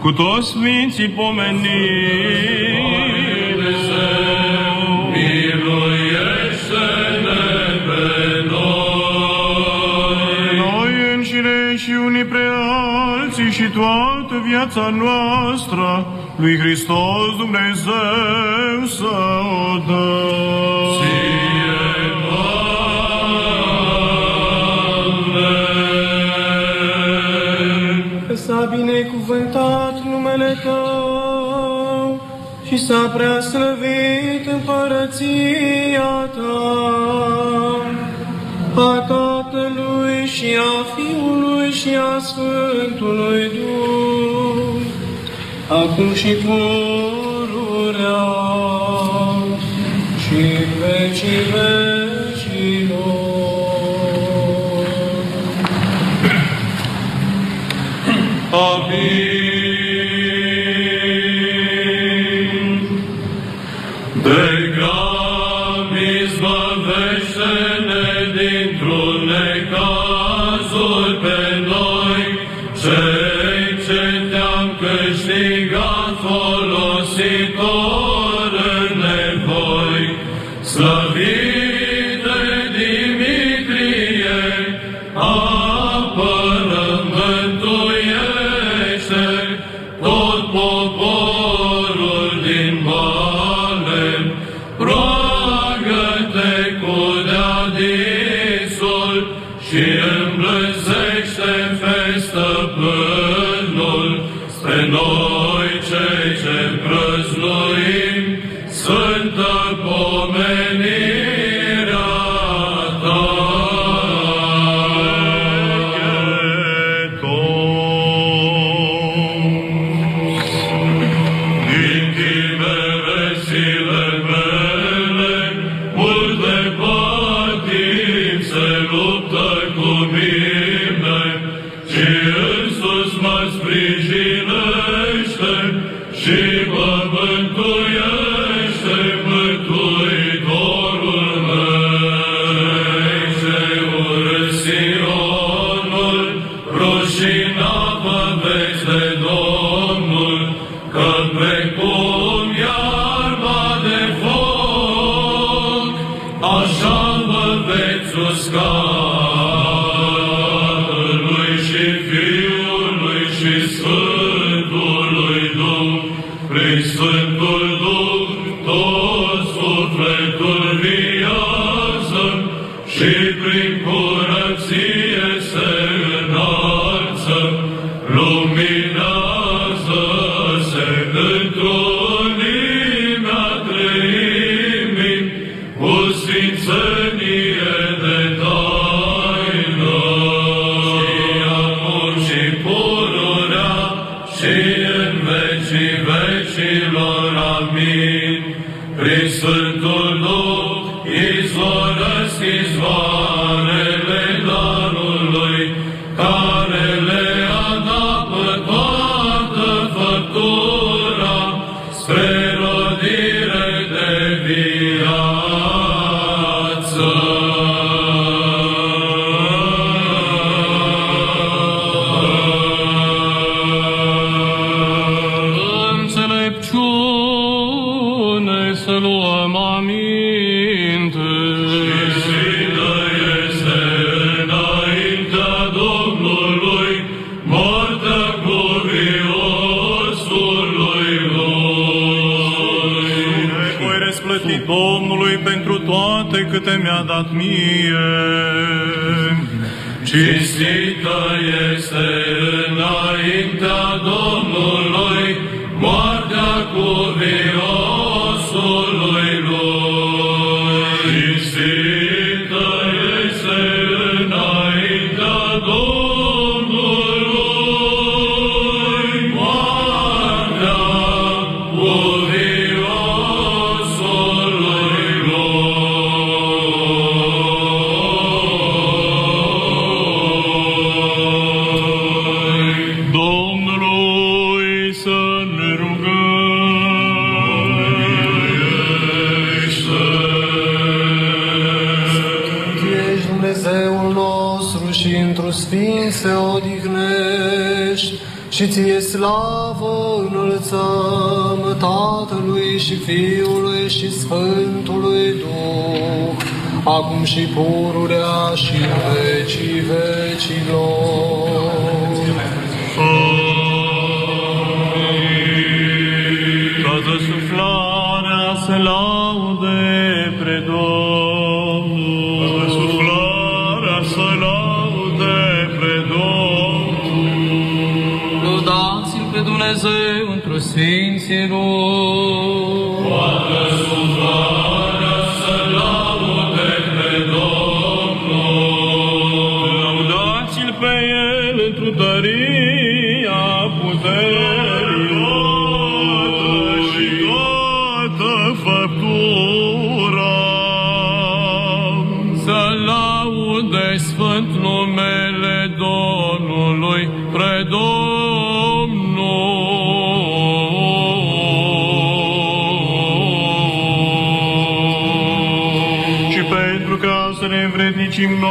cu toți Sfinții pomeniți. și unii pre alții și toată viața noastră lui Hristos Dumnezeu și s-a prea slăvit împărăția Ta, a Tatălui și a Fiului și a Sfântului Duh, acum și pururea și vecii vecilor. Amin.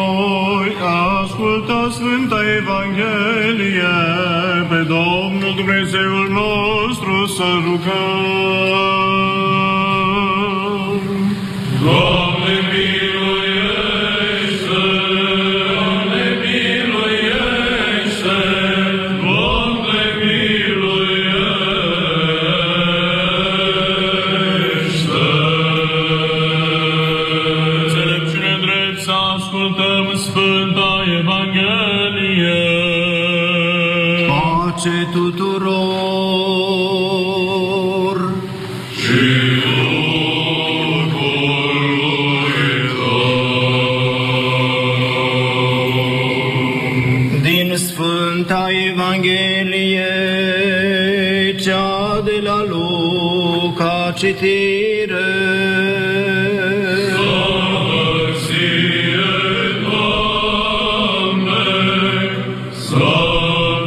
noi, ascultă Sfânta Evanghelie, pe Domnul Dumnezeul nostru să rugăm. Doamne! citire. Slavă-ție, Doamne, slavă-ție.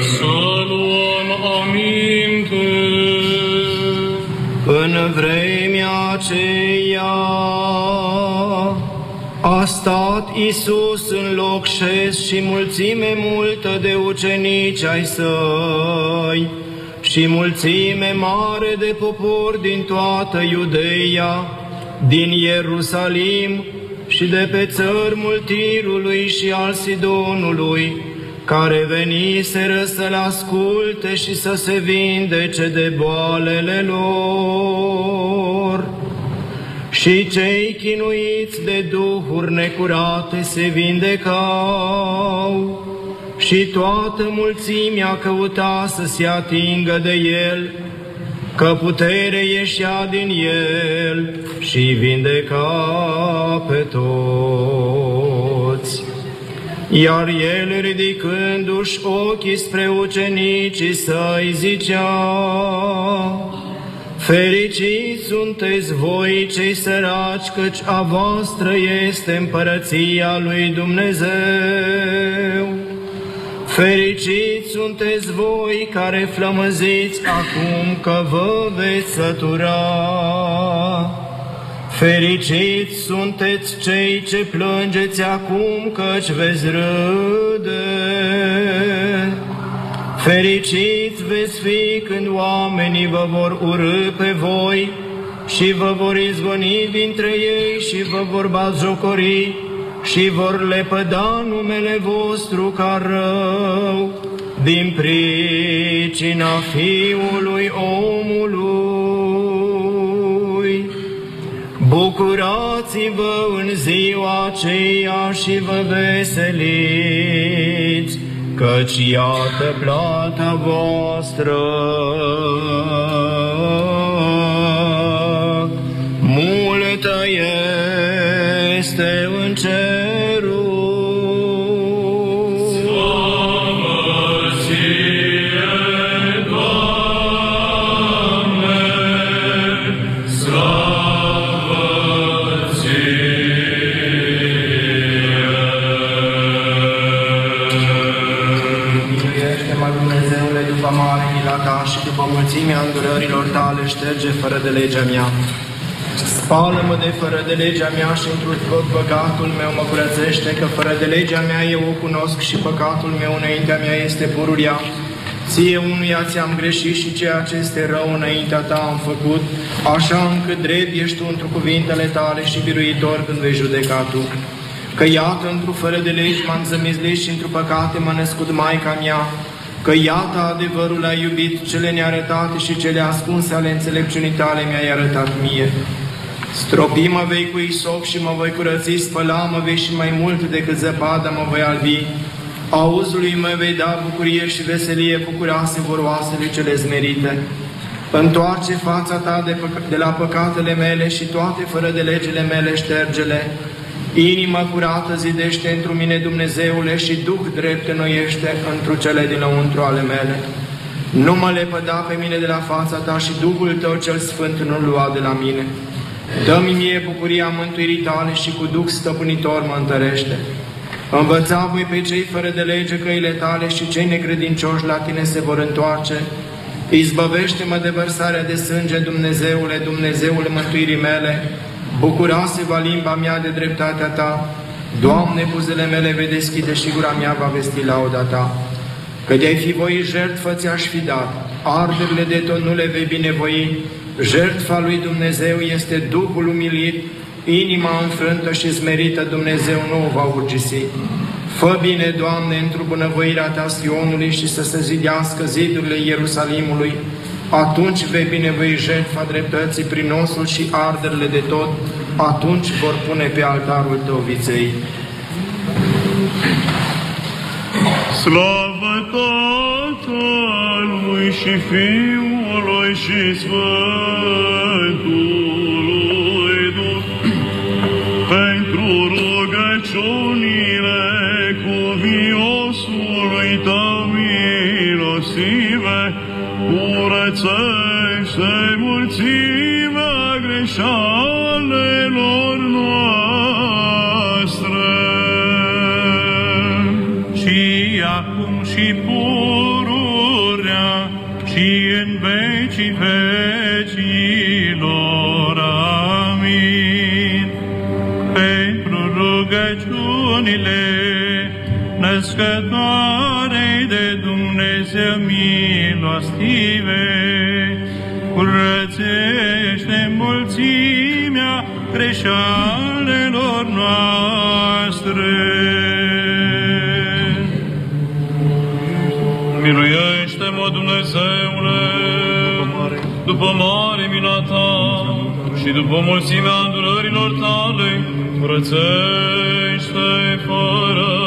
Să luăm aminte în vremea aceea a stat Isus în loc șes și mulțime mult de ucenici ai săi și mulțime mare de popor din toată Iudeia, din Ierusalim și de pe țărmul Tirului și al Sidonului, care veniseră să le asculte și să se vindece de boalele lor. Și cei chinuiți de duhuri necurate se vindecau și toată mulțimea căuta să se atingă de El, că putere ieșea din El și vindeca pe toți. Iar El, ridicându-și ochii spre ucenicii săi, zicea, Fericiți sunteți voi cei săraci, căci a voastră este împărăția lui Dumnezeu. Fericiți sunteți voi care flămăziți acum că vă veți sătura. Fericiți sunteți cei ce plângeți acum căci veți râde. Fericiți veți fi când oamenii vă vor urâ pe voi și vă vor izgoni dintre ei și vă vor jocori și vor lepăda numele vostru ca rău din pricina Fiului omului. Bucurați-vă în ziua aceea și vă veseliți, căci iată plata voastră. Multă este în cerul. După mulțimea îndurărilor tale, șterge fără de legea mea. Spală-mă de fără de legea mea și într tot păcatul meu mă curățește, că fără de legea mea eu o cunosc și păcatul meu înaintea mea este pururia. Ție unuia ți-am greșit și ceea ce este rău înaintea ta am făcut, așa încât drept ești tu într cuvintele tale și biruitor când vei judeca tu. Că iată, într fără de legi m-am zămizlit și într păcate m-a născut Maica mea, că iată adevărul a iubit, cele nearătate și cele ascunse ale înțelepciunii tale mi-ai arătat mie. Stropi mă vei cu isop și mă voi curăți, spăla mă vei și mai mult decât zăpada mă voi albi. Auzului mă vei da bucurie și veselie, bucuroase vor oasele cele zmerite. Întoarce fața ta de, păc- de la păcatele mele și toate fără de legile mele ștergele. Inima curată zidește întru mine, Dumnezeule, și Duh drept înnoiește întru cele dinăuntru ale mele. Nu mă lepăda pe mine de la fața ta și Duhul tău cel sfânt nu-l lua de la mine. Dă-mi mie bucuria mântuirii tale și cu Duh stăpânitor mă întărește. Învăța voi pe cei fără de lege căile tale și cei necredincioși la tine se vor întoarce. Izbăvește-mă de vărsarea de sânge, Dumnezeule, Dumnezeule mântuirii mele. Bucuroase-va limba mea de dreptatea ta. Doamne, buzele mele vei deschide și gura mea va vesti lauda ta. Că de-ai fi voi jertfă ți-aș fi dat, arderile de tot nu le vei binevoi, jertfa lui Dumnezeu este Duhul umilit, inima înfrântă și smerită Dumnezeu nu o va urgisi. Fă bine, Doamne, într-o bunăvoirea Ta Sionului și să se zidească zidurile Ierusalimului, atunci vei binevoi jertfa dreptății prin osul și arderile de tot, atunci vor pune pe altarul Tău viței. Slavă Tatălui și Fiului și Sfântului născătoarei de Dumnezeu, Dumnezeu milostive, curățește mulțimea greșalelor noastre. Miluiește-mă, Dumnezeule, după mare mila ta și după mulțimea îndurărilor tale, curățește fără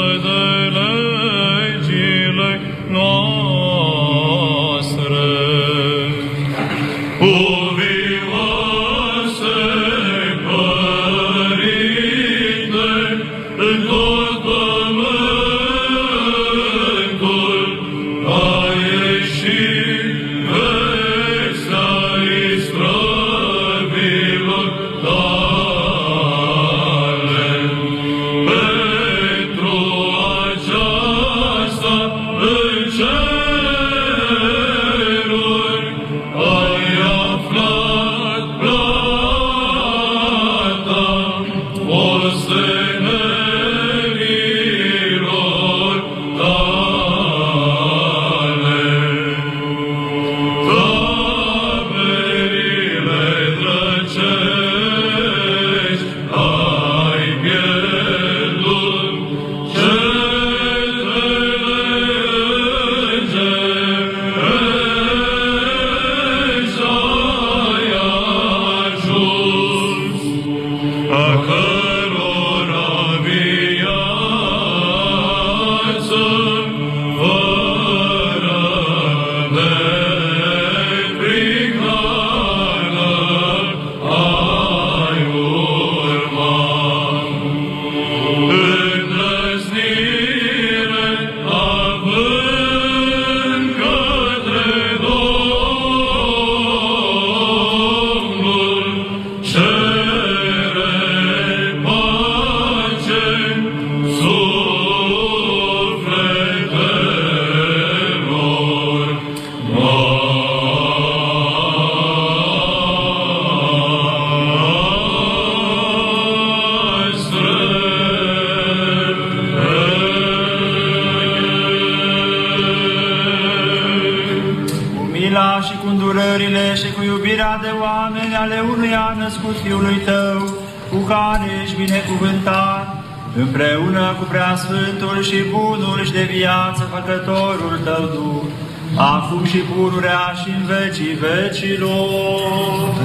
viață făcătorul Tău Duh, acum și pururea și în vecii vecilor.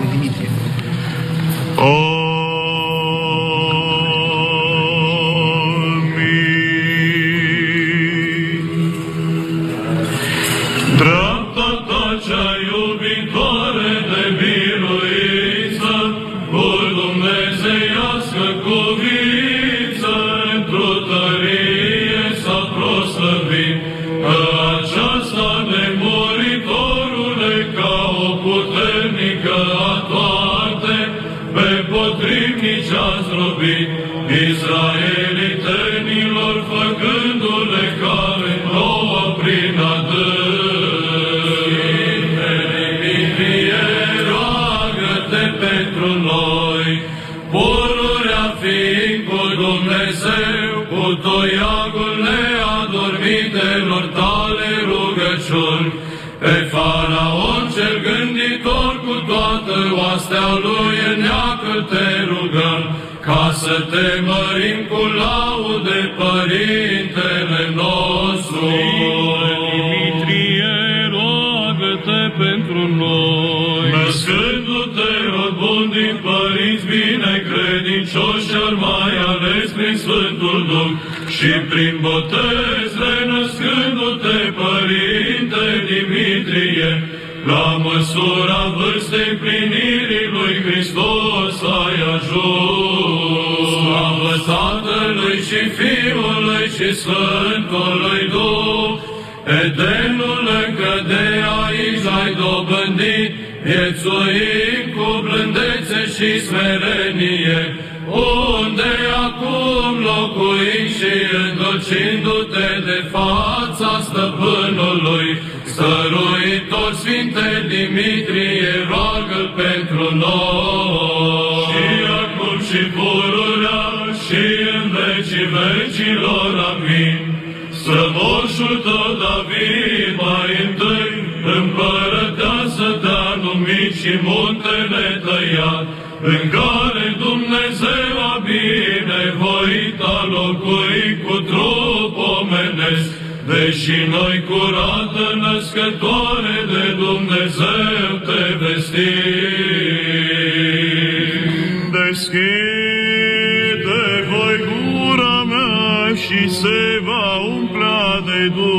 Și prin botez, renăscându-te, Părinte Dimitrie, la măsura vârstei plinirii lui Hristos ai ajuns. Slavă Tatălui și Fiului și Sfântului Duh, Edenul încă de aici ai dobândit, viețuim îndulcindu-te de fața stăpânului, stăruitor Sfinte Dimitrie, roagă pentru noi. Și acum și pururea și în vecii vecilor, amin. Strămoșul fiul tău David mai întâi, împărăteasă te-a numit și muntele tăiat, în care Dumnezeu noi curată născătoare de Dumnezeu te vestim. Deschide voi gura mea și se va umplea de Duhul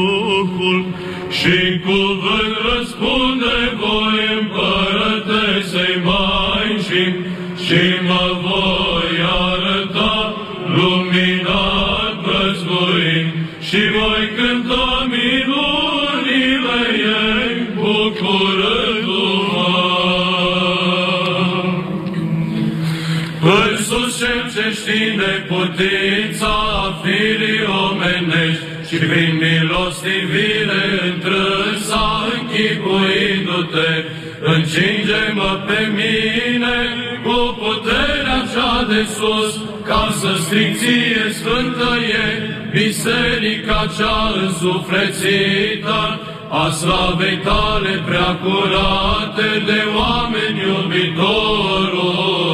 prin milostivire întrânsa închipuindu-te, încinge-mă pe mine cu puterea cea de sus, ca să stricție sfântă e biserica cea însuflețită, a slavei tale prea curate de oameni iubitorule.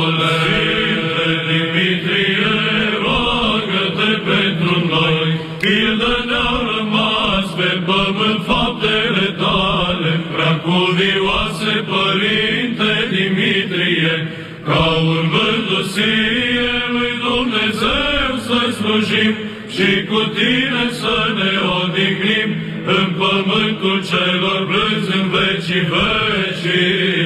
Cuvioase, Părinte Dimitrie, ca urmându-ție lui Dumnezeu să slujim și cu tine să ne odihnim în pământul celor blânzi în vecii vecilor.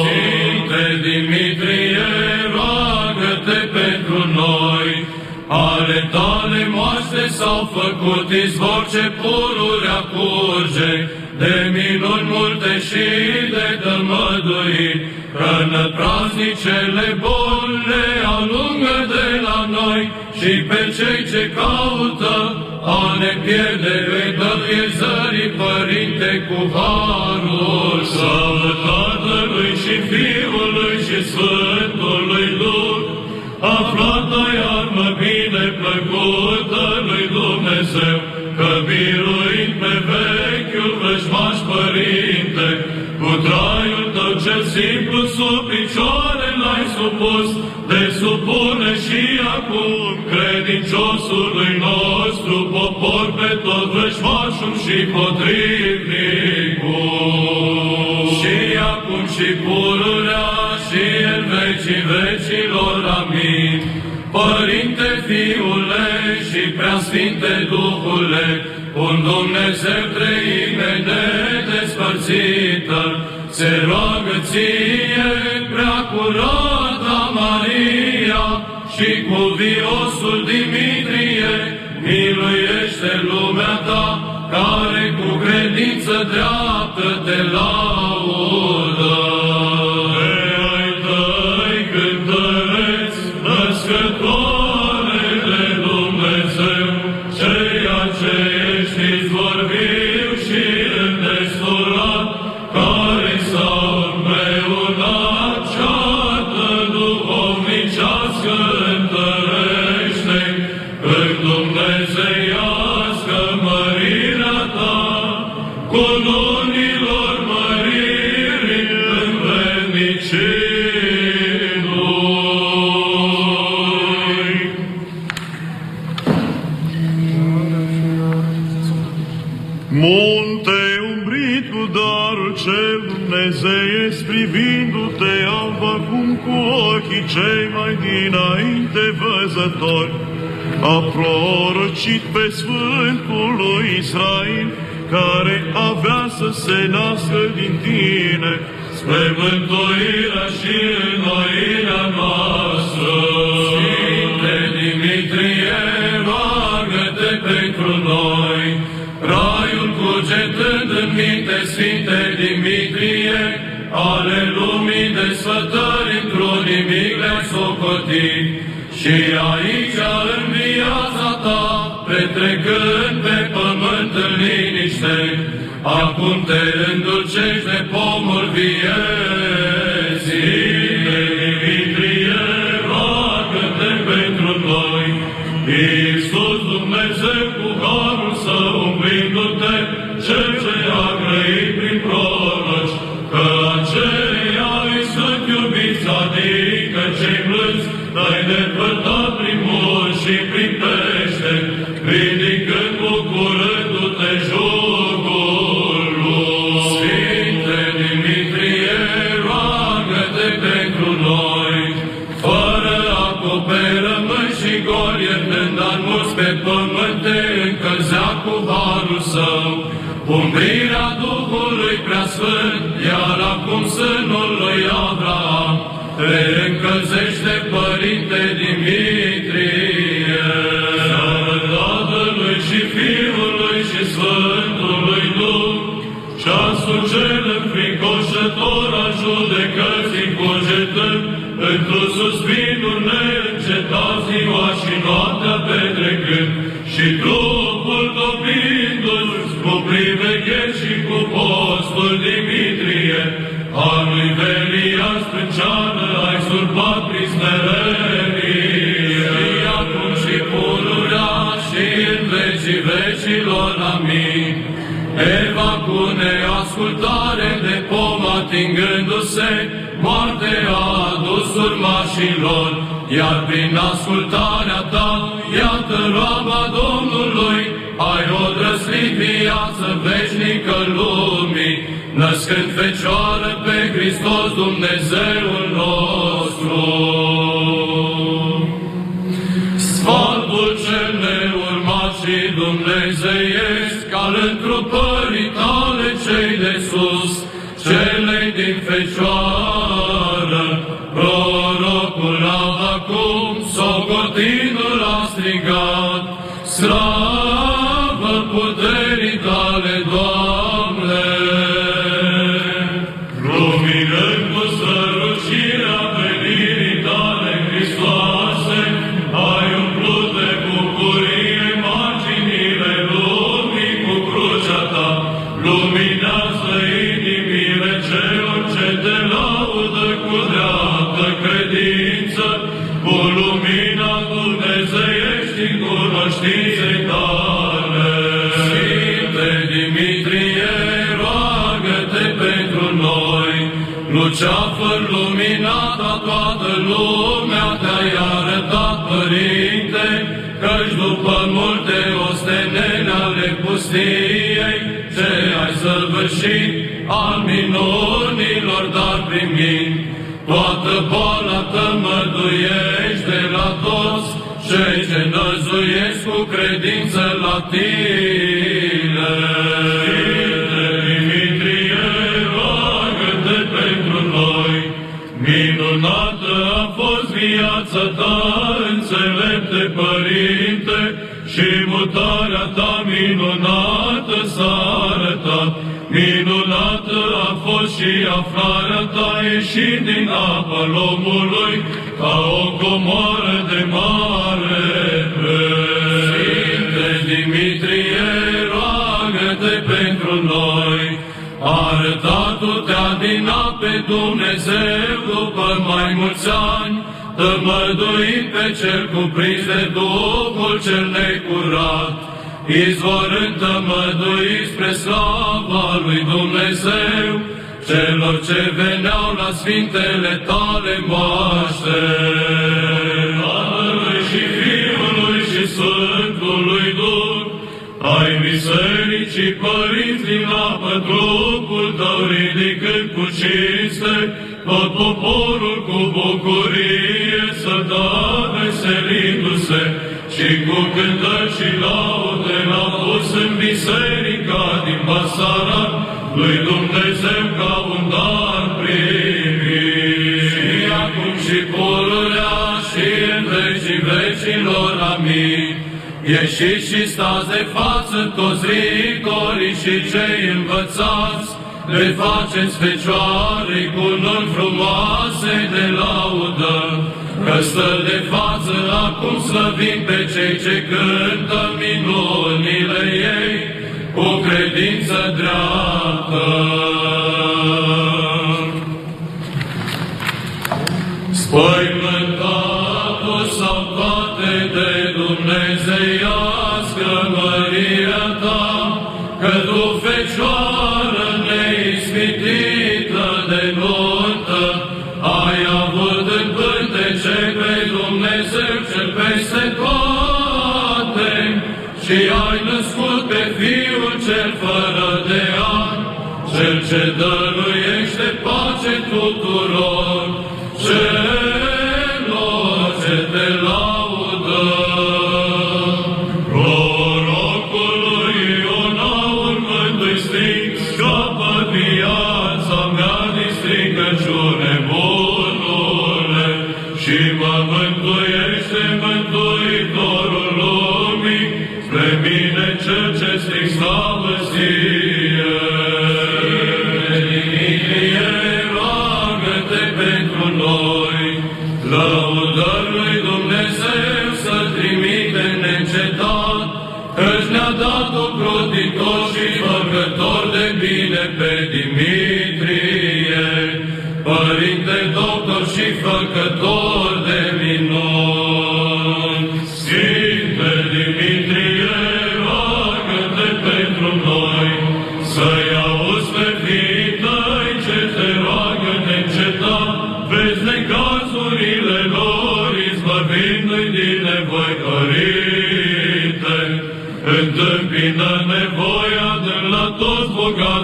Sfinte Dimitrie, roagă-te pentru noi, ale tale moaște s-au făcut izvor ce pururea curge, de minuni multe și de tămăduit, Rănă praznicele bune le alungă de la noi și pe cei ce caută a ne pierde îi dă ierzării, Părinte, cu harul. Slavă Tatălui și Fiului și Sfântului Duh, aflată iarmă bine plăcută lui Dumnezeu, că biruind traiul tău cel simplu sub picioare l-ai supus, de supune și acum credinciosului nostru popor pe tot vrăjmașul și potrivnicul. Și acum și pururea și în vecii vecilor, amin. Părinte, Fiule și Preasfinte Duhule, un Dumnezeu treime nedespărțită, se roagă ție, prea curata Maria, și cu viosul Dimitrie, miluiește lumea ta, care cu credință dreaptă te laudă. Cei mai dinainte văzători, a prorocit pe Sfântul lui Israel, care avea să se nască din tine, spre mântuirea și înnoirea noastră. Sfinte Dimitrie, roagă-te pentru noi. Raiul cugetând în minte, Sfinte Dimitrie, ale lumii desfătări într-un nimic le-ai socotit. Și aici, în viața ta, petrecând pe pământ în liniște, acum te îndulcești de pomul vieții. Duhului Preasfânt, iar acum sânul lui Abraham, te încălzește, Părinte Dimitrie. Slavă Tatălui și Fiului și Sfântului Duh, ceasul cel înfricoșător al judecății cugetând, într-o suspinul neîncetat ziua și noaptea petrecând, și trupul Velia sprânceană ai surpat prin smerenie. Și acum și pururea și în vecii vecilor, amin. Eva cu neascultare de pom atingându-se, moarte a adus urmașilor, iar prin ascultarea ta, iată roaba Domnului, ai odrăslit viață veșnică lumii, născând Fecioară pe Hristos Dumnezeul nostru. Sfatul cel neurmat și dumnezeiesc al întrupării tale cei de sus, celei din Fecioară, prorocul acum, socotinul a strigat, slavă puterii după multe ostenele ale pustiei, ce ai săvârșit al minunilor, dar primind, toată boala tămăduiești de la toți cei ce năzuiesc cu credință la tine. Sfinte Dimitrie, roagă-te pentru noi, minunată a fost viața ta, înțelepte Părinte, și mutarea ta minunată s-a arătat. Minunată a fost și aflarea ta ieșind din apa lomului, ca o comoară de mare. Sfinte Dimitrie, roagă-te pentru noi, arătat-o-te din pe Dumnezeu după mai mulți ani, tămăduind pe cel cuprins de Duhul cel necurat, izvorând tămăduit spre slava lui Dumnezeu, celor ce veneau la sfintele tale moaște. Tatălui și Fiului și Sfântului Duh, ai bisericii părinți din apă trupul tău ridicând cu cinste, tot poporul cu bucurie să da veselindu-se și cu cântări și laude l-a pus în biserica din Basara lui Dumnezeu ca un dar primit. Și acum și pururea și în vecii vecilor, amin. Ieșiți și stați de față toți ricorii și cei învățați, le faceți fecioare cu nuni frumoase de laudă, că stă de față acum slăvim pe cei ce cântă minunile ei cu credință dreaptă. Spăimântatul sau toate de Dumnezeiască măria ta, că tu, Fecioară și ai născut pe Fiul cel fără de an, cel ce dăruiește pace tuturor, celor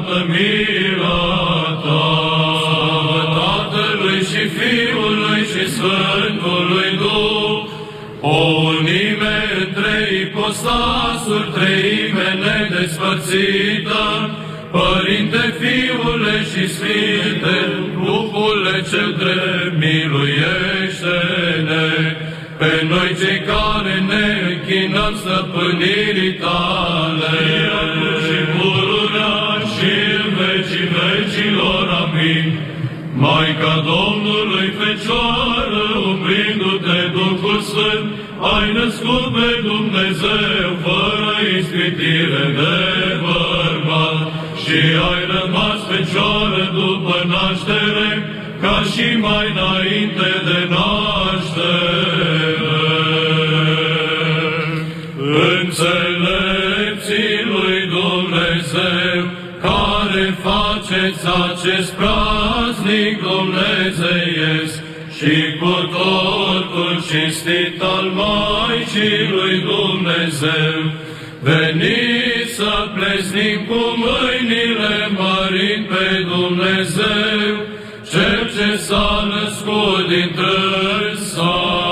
bogată mila ta. Slavă Tatălui și Fiului și Sfântului Duh, o unime între ipostasuri, treime nedespărțită, Părinte, Fiule și Sfinte, Duhule cel drept, miluiește-ne, pe noi cei care ne închinăm stăpânirii tale. Acum și pururea și în vecii vecilor, amin. Maica Domnului Fecioară, umbrindu-te Duhul Sfânt, ai născut pe Dumnezeu fără ispitire de bărbat și ai rămas Fecioară după naștere, ca și mai înainte de naștere. Faceți acest praznic dumnezeiesc și cu totul cinstit al Maicii lui Dumnezeu, veniți să plesnim cu mâinile mărind pe Dumnezeu, Cel ce s-a născut din trânsa.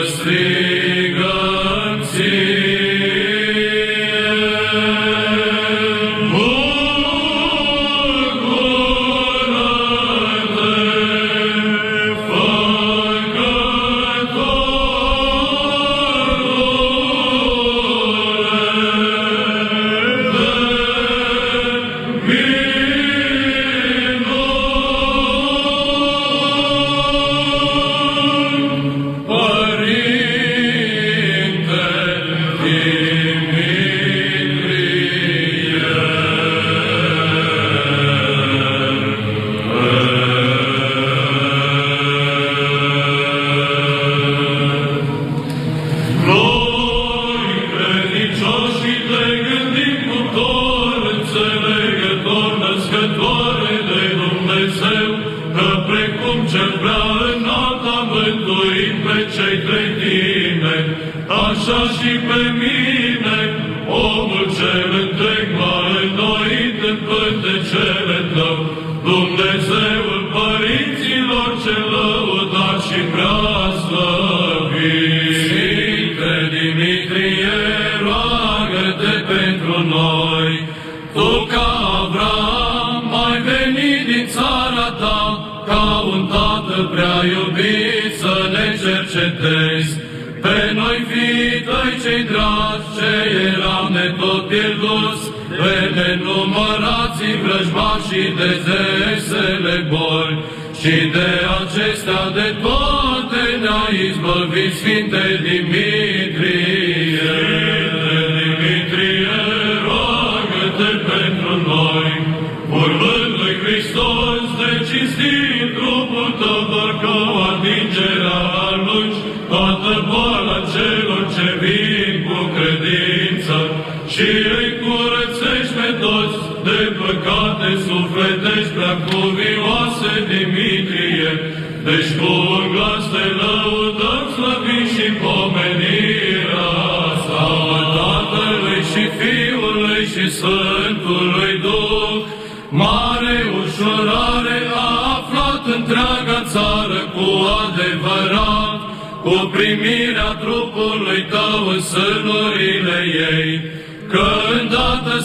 Christi.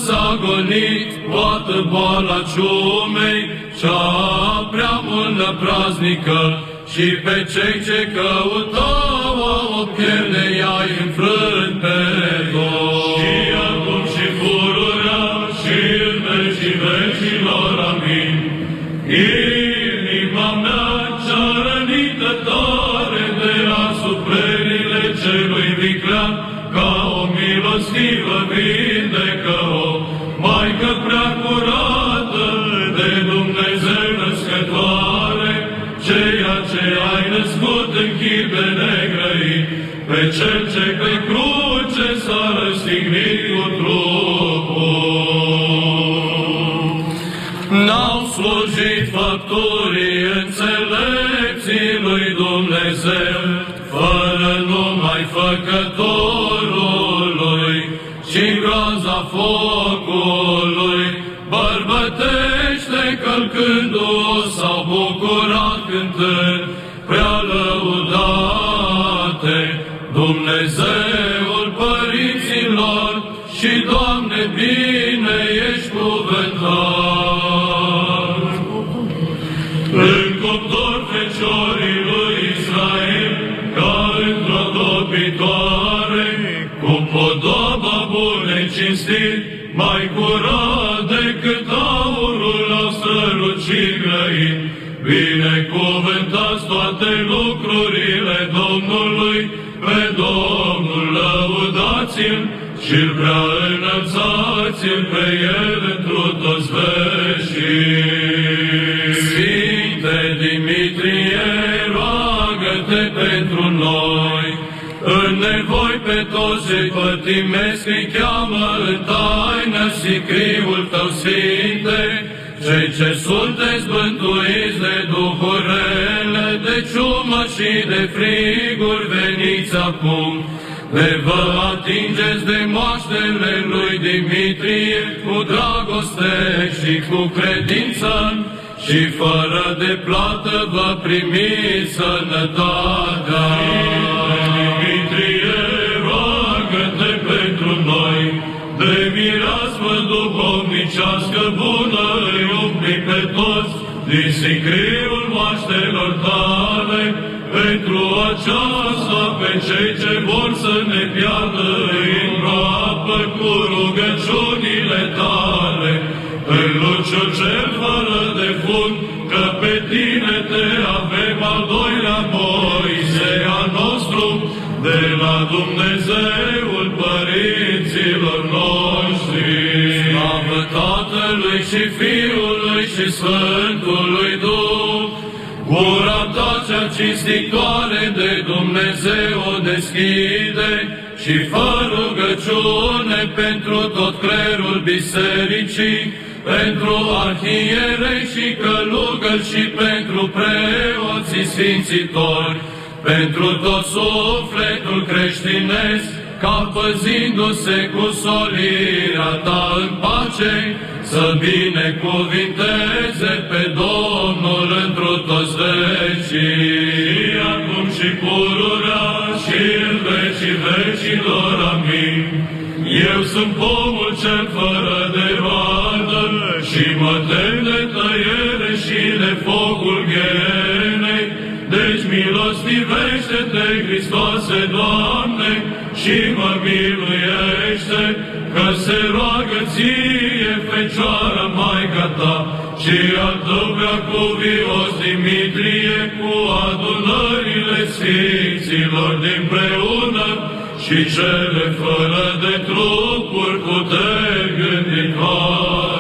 S-a gonit toată boala ciumei, cea prea multă praznică, și pe cei ce căutau o pierde i-ai înfrânt pe tot. Și acum și pururea și în vecii vecilor, amin. Inima mea cea rănită tare de la suflerile celui viclean, ca o milostivă vindecă-o, pe cel ce pe cruce s-a răstignit cu trupul. N-au slujit făpturii înțelepții lui Dumnezeu, fără numai făcătorului și groaza focului, bărbătește călcându-o s-au bucurat cântând, prea Dumnezeul părinților și Doamne bine ești cuvântat. În cuptor feciorii lui Israel, ca într-o topitoare, cu podobă bune cinstit, mai curat decât aurul la strălucit grăit. Binecuvântați toate lucrurile și-l prea înălțați-l pe el întru toți veșii. Sfinte Dimitrie, roagă-te pentru noi, în nevoi pe toți ce pătimesc îi cheamă în taină și criul tău, Sfinte, cei ce sunteți bântuiți de duhurele, de ciumă și de friguri, veniți acum, de vă atingeți de moaștele lui Dimitrie cu dragoste și cu credință și fără de plată vă primiți sănătatea. Dimitrie, roagă-te pentru noi, de mireasmă duhovnicească bună îi umpli pe toți din sicriul moaștelor tale, pentru aceasta pe cei ce vor să ne piardă îi îngroapă cu rugăciunile tale, în luciul cel fără de fund, că pe tine te avem al doilea Moise al nostru, de la Dumnezeul părinților noștri. Slavă Tatălui și Fiului și Sfântului cinstitoare de Dumnezeu o deschide și fă rugăciune pentru tot clerul bisericii, pentru arhierei și călugări și pentru preoții sfințitori, pentru tot sufletul creștinesc, ca păzindu-se cu solirea ta în pace, să binecuvinteze pe Domnul într-o toți vecii, acum și pururea și în vecii vecilor, amin. Eu sunt pomul cel fără de vadă și mă tem de tăiere și de focul ghenei, deci milostivește-te, Hristoase, Doamne, și mă miluiește, că se roagă ție Fecioara Maica ta și adăugă cu vios Dimitrie cu adunările Sfinților dinpreună și cele fără de trupuri puteri gânditoare.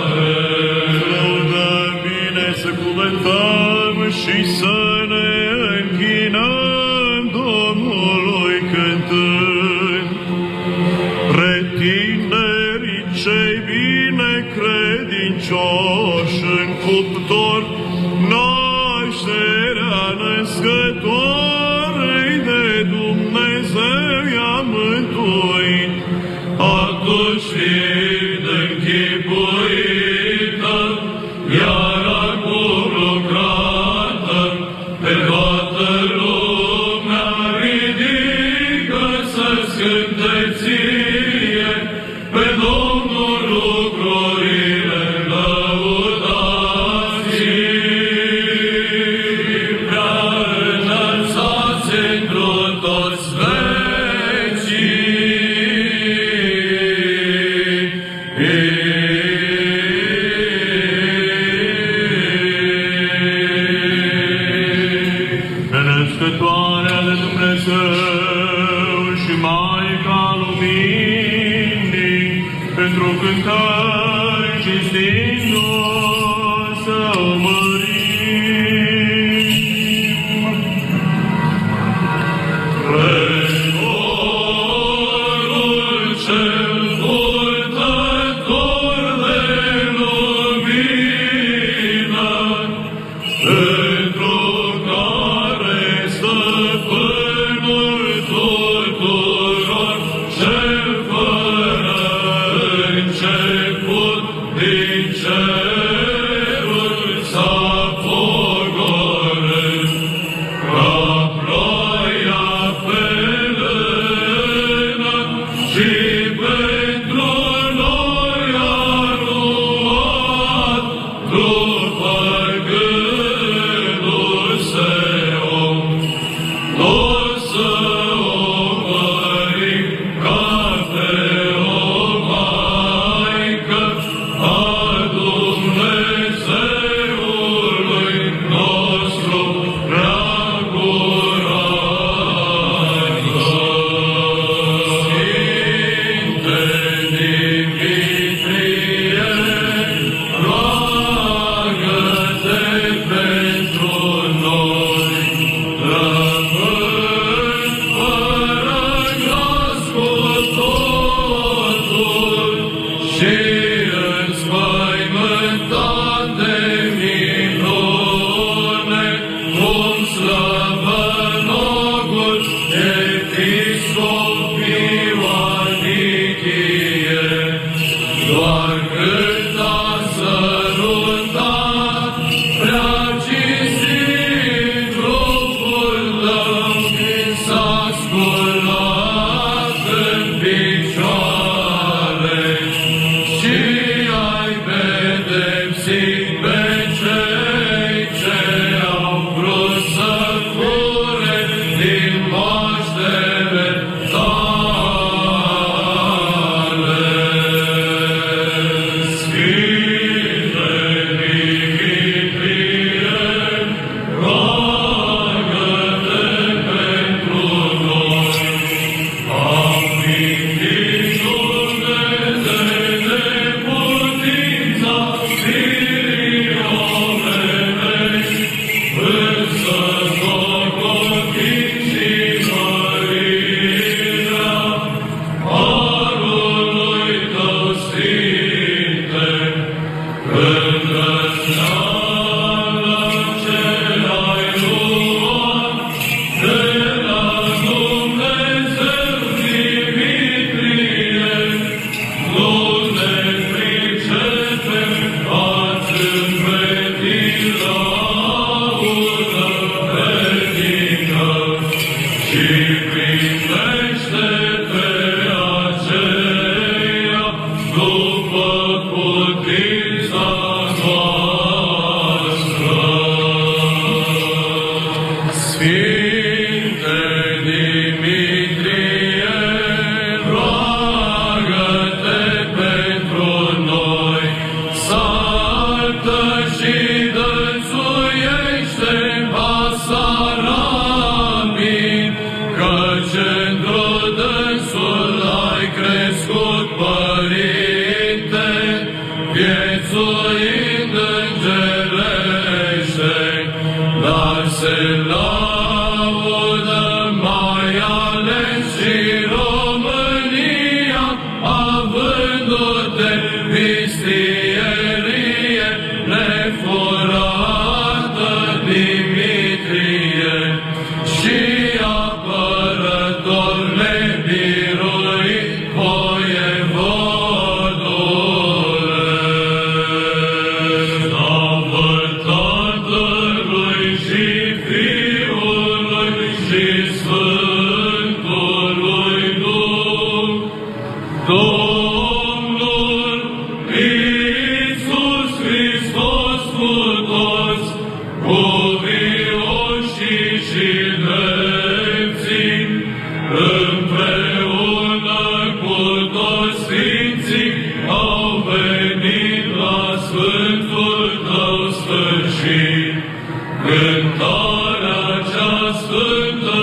good.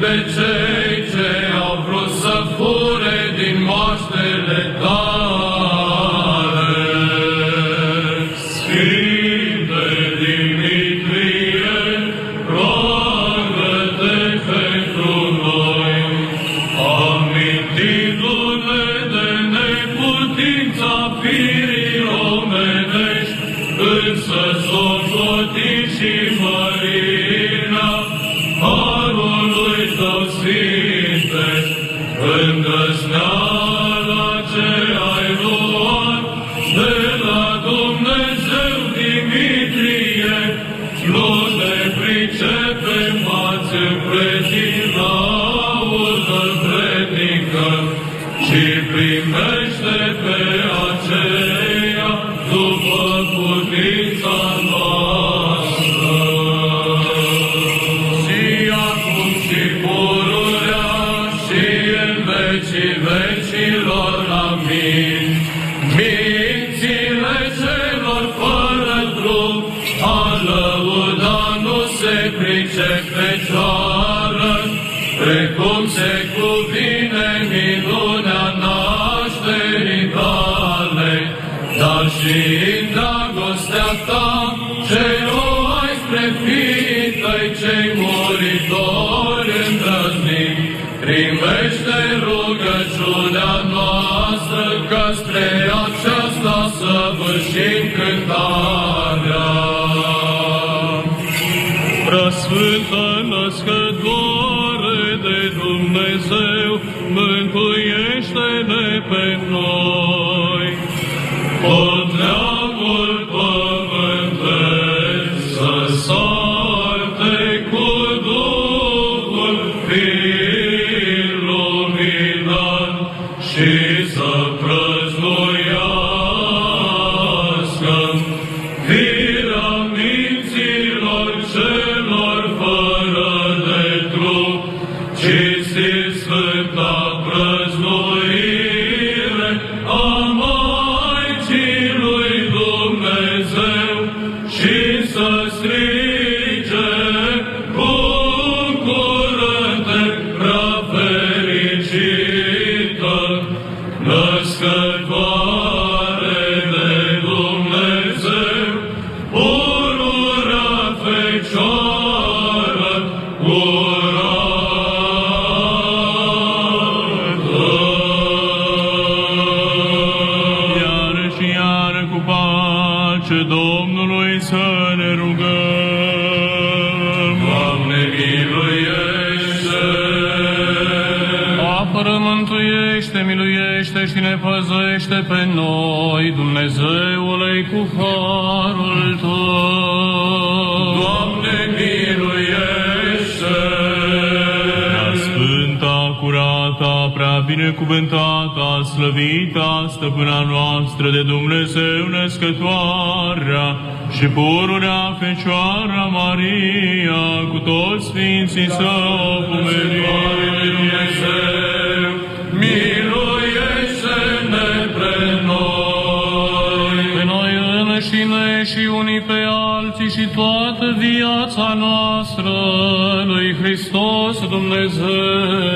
Betze că spre aceasta săvârșim cântarea. Preasfântă născătoare de Dumnezeu, mântuiește-ne pe noi. binecuvântata, slăvita, stăpâna noastră de Dumnezeu născătoarea și pururea Fecioara Maria, cu toți Sfinții Său, Dumnezeu, Dumnezeu, miluiește-ne pre noi. Pe noi și unii pe alții și toată viața noastră, lui Hristos Dumnezeu,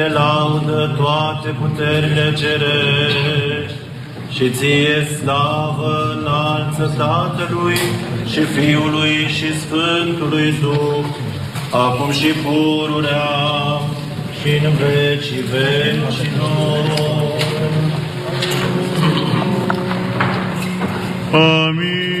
de laudă toate puterile cerești și ție slavă înalță Tatălui și Fiului și Sfântului Duh, acum și pururea și în vecii vecilor. Amin.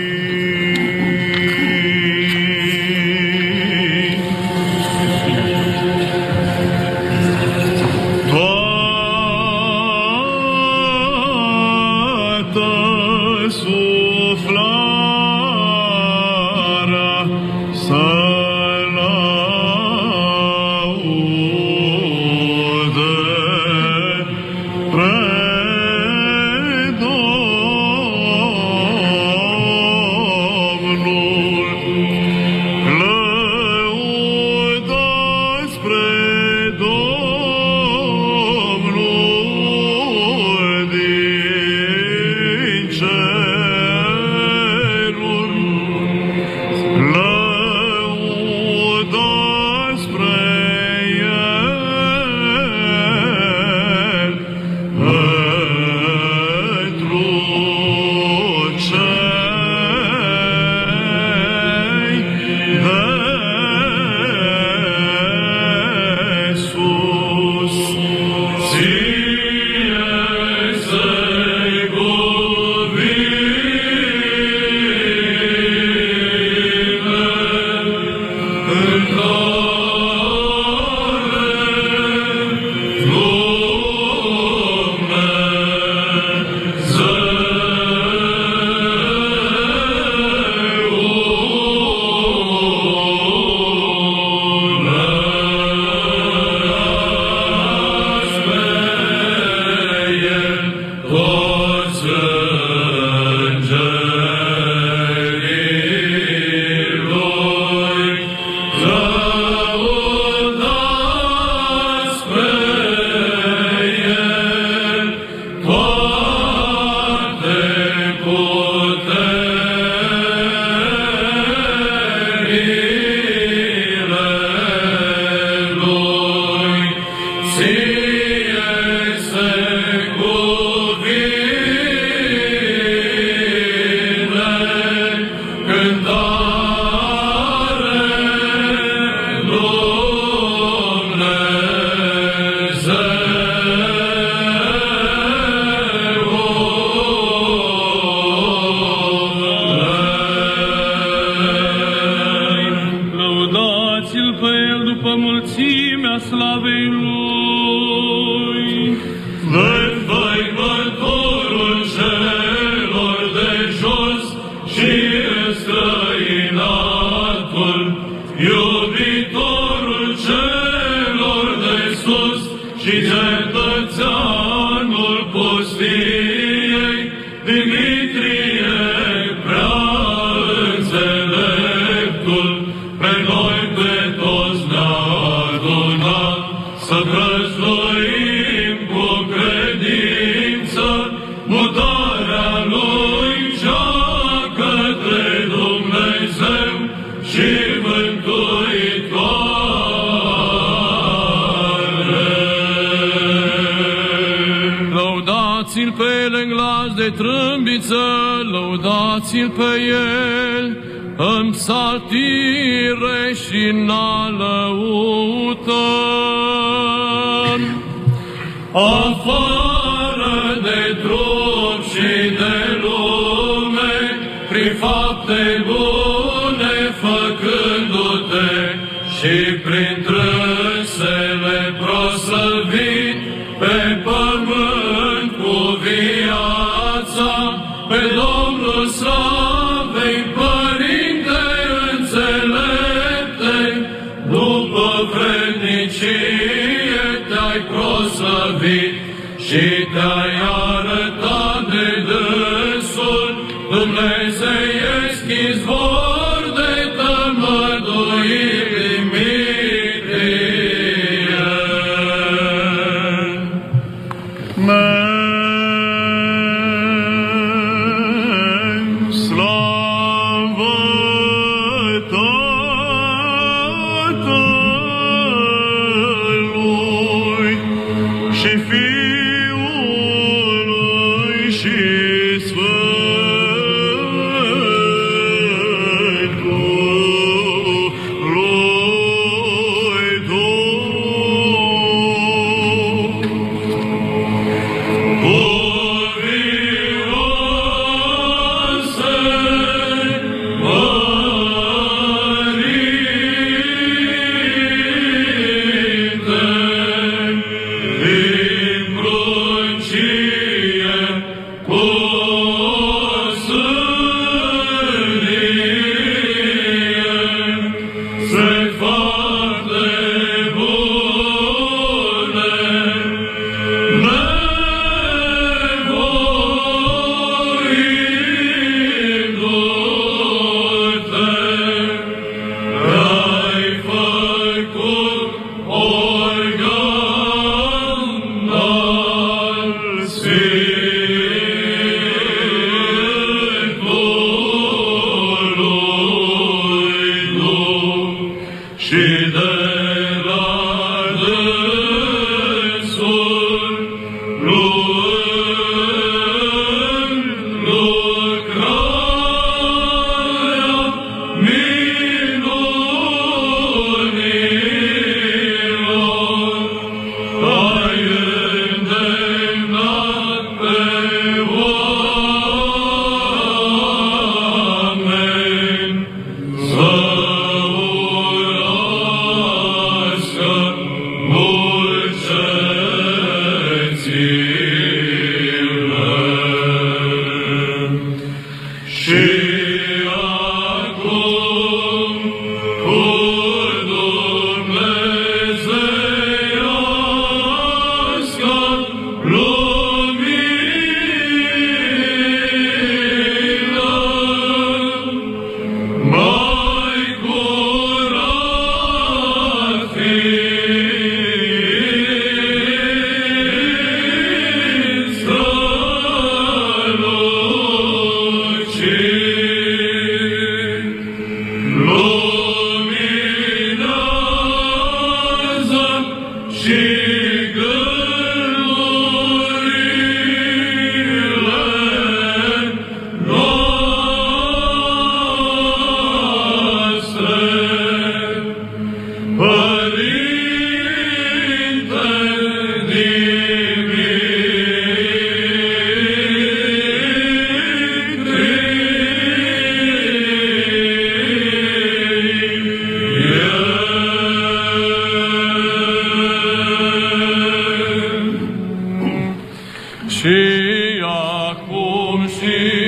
și acum și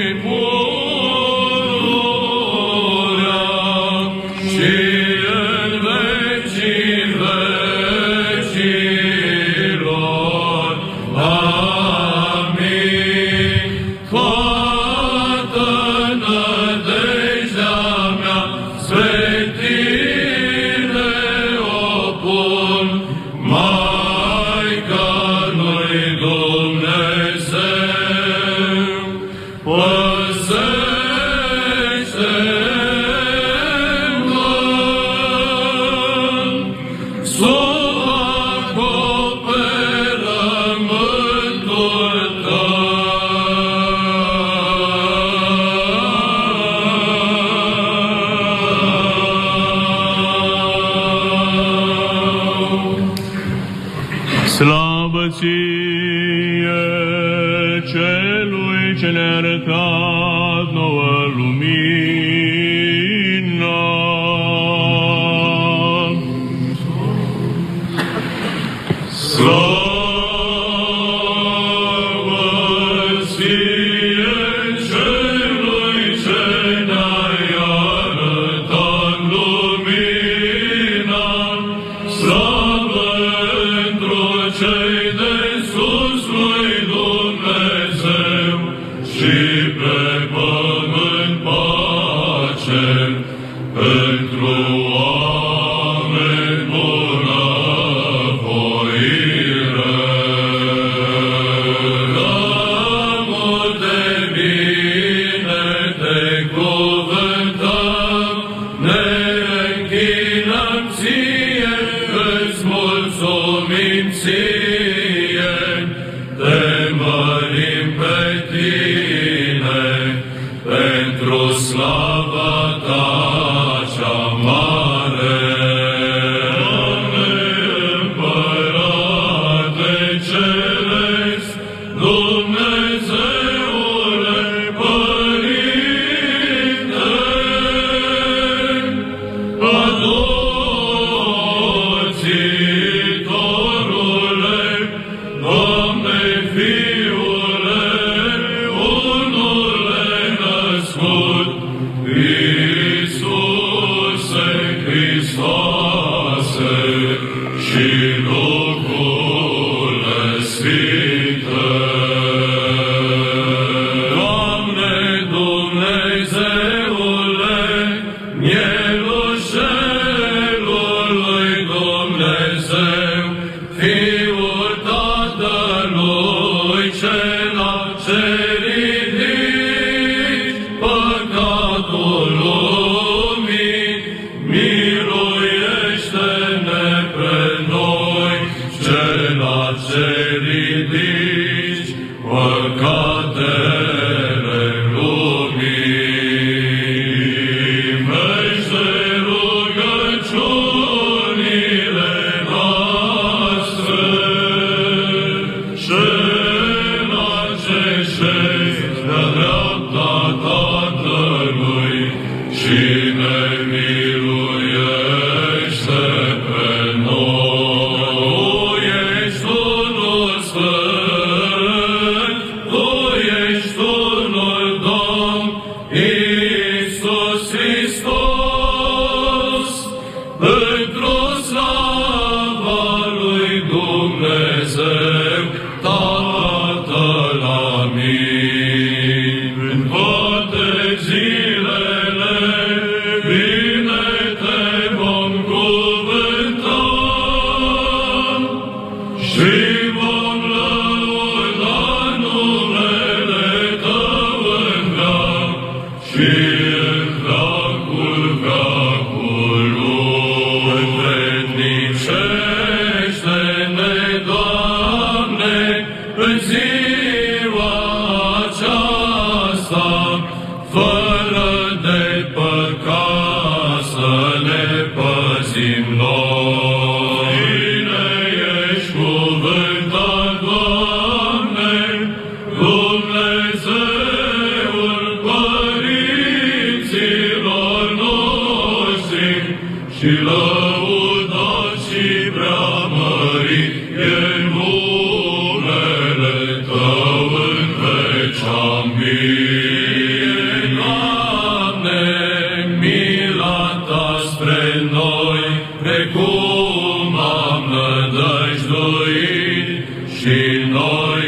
precum am nădăjduit și noi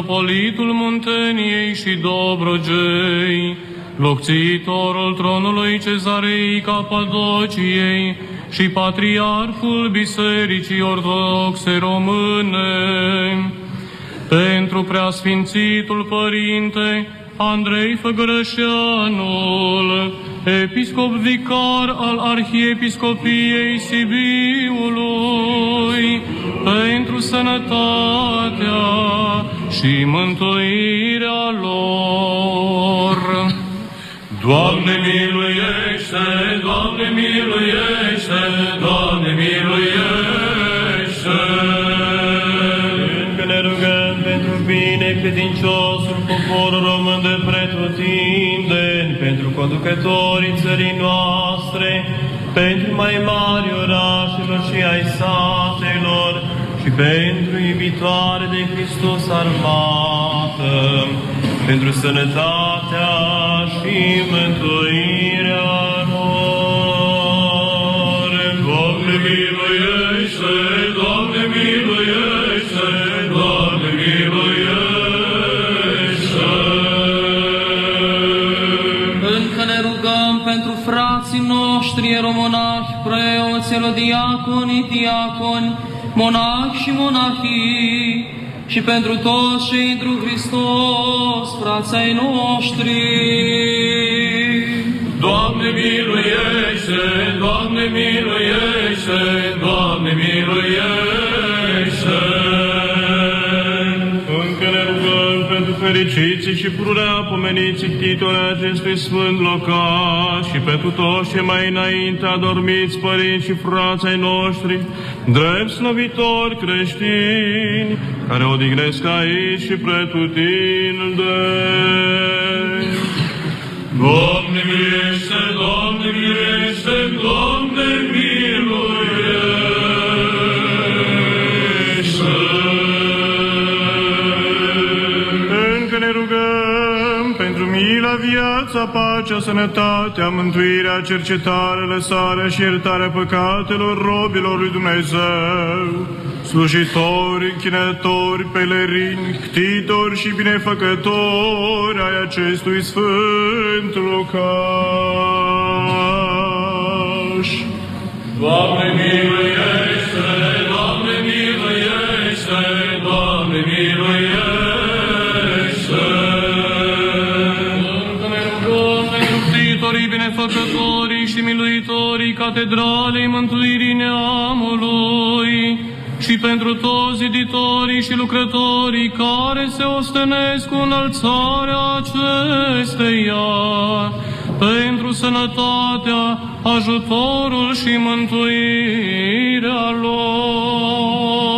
Mitropolitul Munteniei și Dobrogei, locțitorul tronului Cezarei Capadociei și Patriarhul Bisericii Ortodoxe Române, pentru preasfințitul Părinte Andrei Făgărășeanul, episcop vicar al Arhiepiscopiei Sibiului, pentru sănătatea și mântuirea lor. Doamne miluiește, Doamne miluiește, Doamne miluiește! Încă ne rugăm pentru bine credinciosul popor român de pretutindeni, pentru conducătorii țării noastre, pentru mai mari orașelor și ai satelor și pentru iubitoare de Hristos armată, pentru sănătatea și mântuirea lor. Doamne miluiește, Doamne miluiește, Doamne miluiește! Încă ne rugăm pentru frații noștri eromonahi, preoți, erodiaconi, diaconi, monahi și monahii, și pentru toți cei întru Hristos, frații ai noștri. Doamne miluiește, Doamne miluiește, Doamne miluiește! Pentru fericiții și pururea pomeniții titule acestui sfânt local și pentru toți cei mai înainte adormiți părinți și frații ai noștri, drept slăvitori creștini, care odihnesc aici și pretutindeni. Doamne miluiește, Doamne miluiește, Doamne miluiește! Viața, pacea, sănătatea, mântuirea, cercetarea, lăsarea și iertarea păcatelor robilor lui Dumnezeu, slujitori, închinători, pelerini, ctitori și binefăcători ai acestui sfânt locaș. Doamne miluiește, ctitorii, binefăcătorii și miluitorii Catedralei Mântuirii Neamului și pentru toți ziditorii și lucrătorii care se ostenesc cu înălțarea acesteia, pentru sănătatea, ajutorul și mântuirea lor.